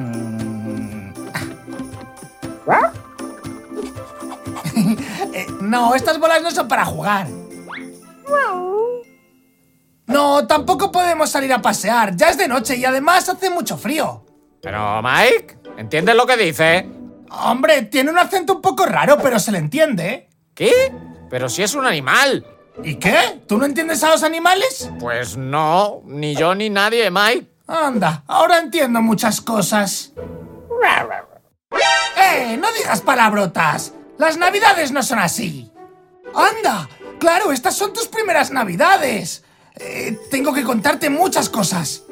Mm. Eh, no, estas bolas no son para jugar. No, tampoco podemos salir a pasear. Ya es de noche y además hace mucho frío. Pero, Mike, ¿entiendes lo que dice? Hombre, tiene un acento un poco raro, pero se le entiende. ¿Qué? Pero si es un animal. ¿Y qué? ¿Tú no entiendes a los animales? Pues no, ni yo ni nadie, Mike. Anda, ahora entiendo muchas cosas. ¡Eh! No digas palabrotas. Las navidades no son así. ¡Anda! Claro, estas son tus primeras navidades. Eh, tengo que contarte muchas cosas.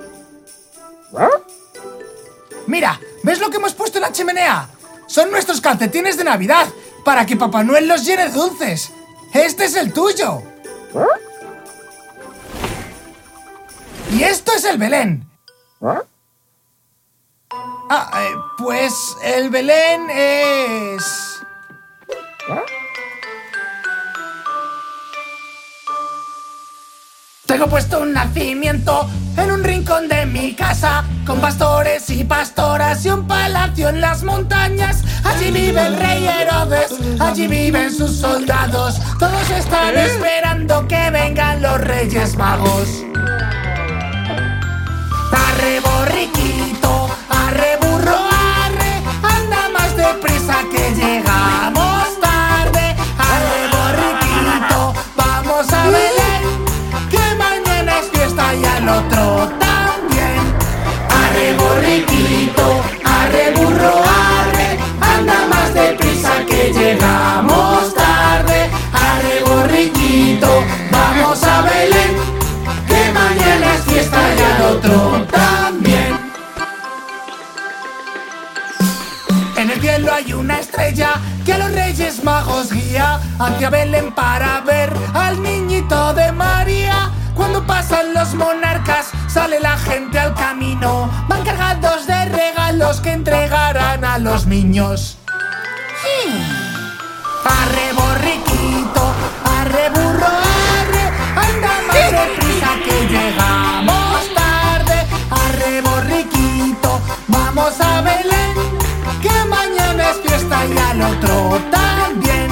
Mira, ¿ves lo que hemos puesto en la chimenea? Son nuestros calcetines de Navidad, para que Papá Noel los llene dulces. Este es el tuyo. Y esto es el Belén. Ah, eh, pues el Belén es... Tengo puesto un nacimiento en un rincón de mi casa, con pastores y pastoras y un palacio en las montañas. Allí vive el rey Herodes, allí viven sus soldados. Todos están esperando que vengan los reyes magos. Arre borriquito, arre burro, arre, anda más deprisa que llegamos tarde. Arre borriquito, vamos a Belén, que mañana es fiesta y al otro magos guía hacia Belén para ver al niñito de María. Cuando pasan los monarcas, sale la gente al camino. Van cargados de regalos que entregarán a los niños. Arre borriquito, arre burro, arre, otro también.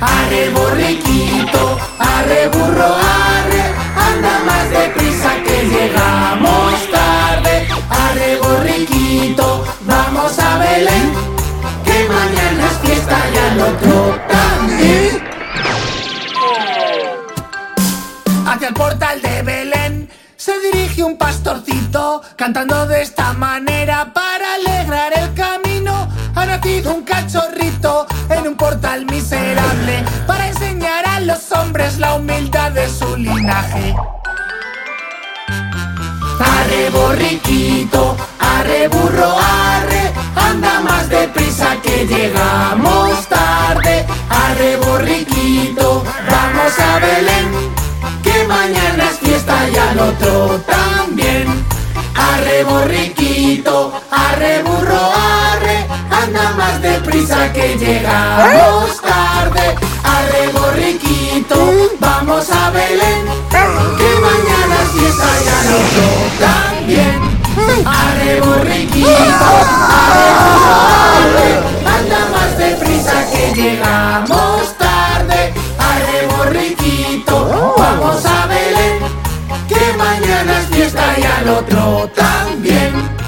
Arre borriquito, arre burro, arre, anda más deprisa que llegamos tarde. Arre borriquito, vamos a Belén, que mañana es fiesta y al otro también. Hacia el portal de Belén se dirige un pastorcito cantando de esta manera para alegrar el. Un cachorrito en un portal miserable para enseñar a los hombres la humildad de su linaje. Arre borriquito, arre burro, arre, anda más deprisa que llegamos tarde. Arre borriquito, vamos a Belén, que mañana es fiesta y al otro también. Arre borriquito, que llegamos tarde. Arre borriquito, vamos a Belén, que mañana es fiesta y al otro también. Arre borriquito, arre, anda más deprisa que llegamos tarde. Arre borriquito, vamos a Belén, que mañana es fiesta y al otro también.